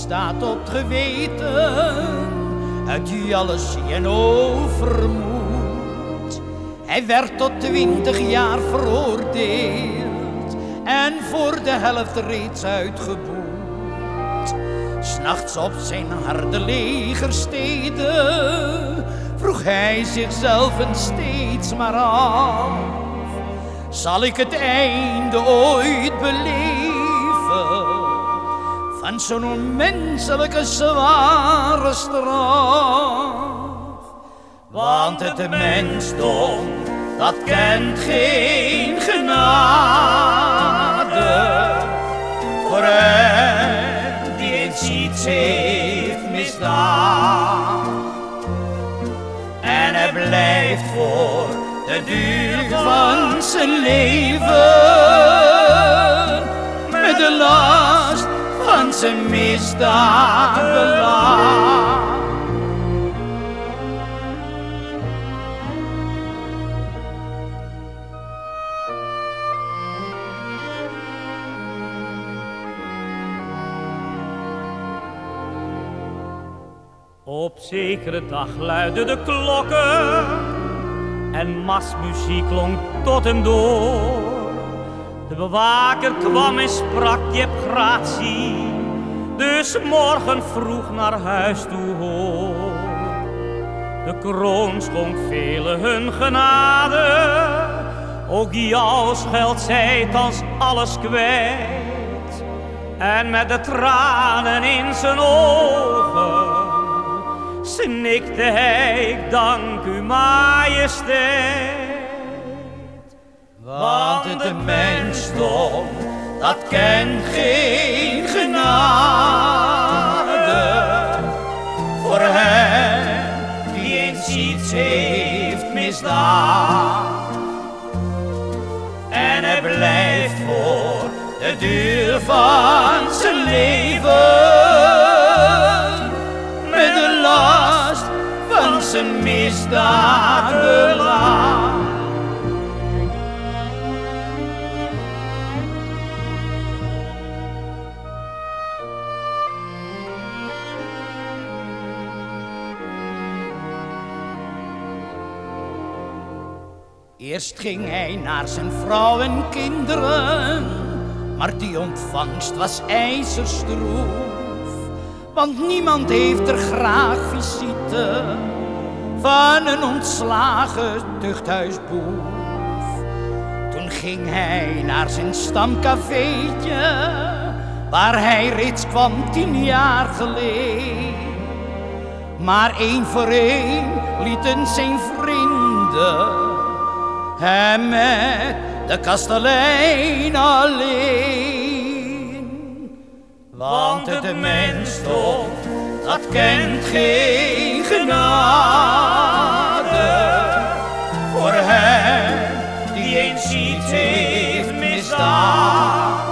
misdaad op het geweten, uit alles en overmoed. Hij werd tot twintig jaar veroordeeld en voor de helft reeds uitgeboet. S'nachts op zijn harde legersteden vroeg hij zichzelf en steeds maar af. Zal ik het einde ooit beleven van zo'n onmenselijke zware straf? Want het mensdom, dat kent geen genade voor hem die eens iets heeft misdaan. En hij blijft voor de duur van zijn leven zijn. Op zekere dag luidden de klokken en masmuziek klonk tot hem door. De bewaker kwam en sprak, je hebt gratie, dus morgen vroeg naar huis toe hoor. De kroon schonk velen hun genade, ook jou scheldt zij thans alles kwijt. En met de tranen in zijn ogen snikte hij, ik dank u majesteit. Want het mensdom, dat kent geen genade voor de duur van zijn leven. Met de last van zijn misdaad Eerst ging hij naar zijn vrouw en kinderen, maar die ontvangst was ijzerstroef. Want niemand heeft er graag visite van een ontslagen tuchthuisboef. Toen ging hij naar zijn stamcafeetje, waar hij reeds kwam tien jaar geleden. Maar één voor één lieten zijn vrienden hem met de kastelein alleen. Want het mensdom, dat kent geen genade voor hem die eens iets heeft misdaan.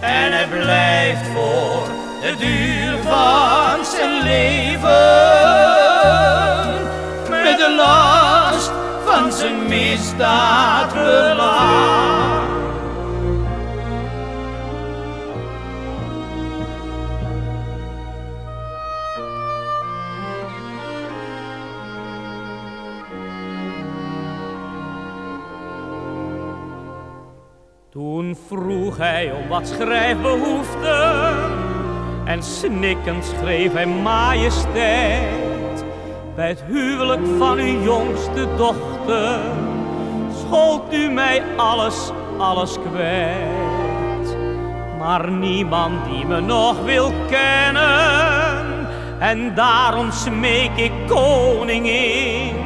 En hij blijft voor de duur van zijn leven misdaad beladen. Toen vroeg hij om wat schrijfbehoeften en snikkend schreef hij majesteit. Bij het huwelijk van uw jongste dochter schold u mij alles, alles kwijt. Maar niemand die me nog wil kennen en daarom smeek ik koningin.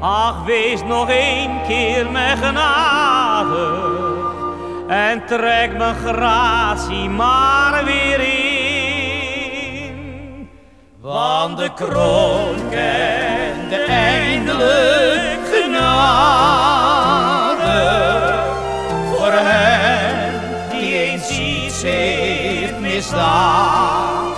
Ach, wees nog één keer mijn genade en trek mijn gratie maar weer in. Want de kroon kende eindelijk genade voor hem die eens iets heeft misdaan.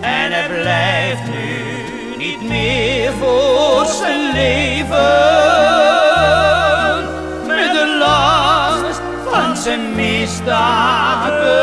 En hij blijft nu niet meer voor zijn leven met de last van zijn misdaad.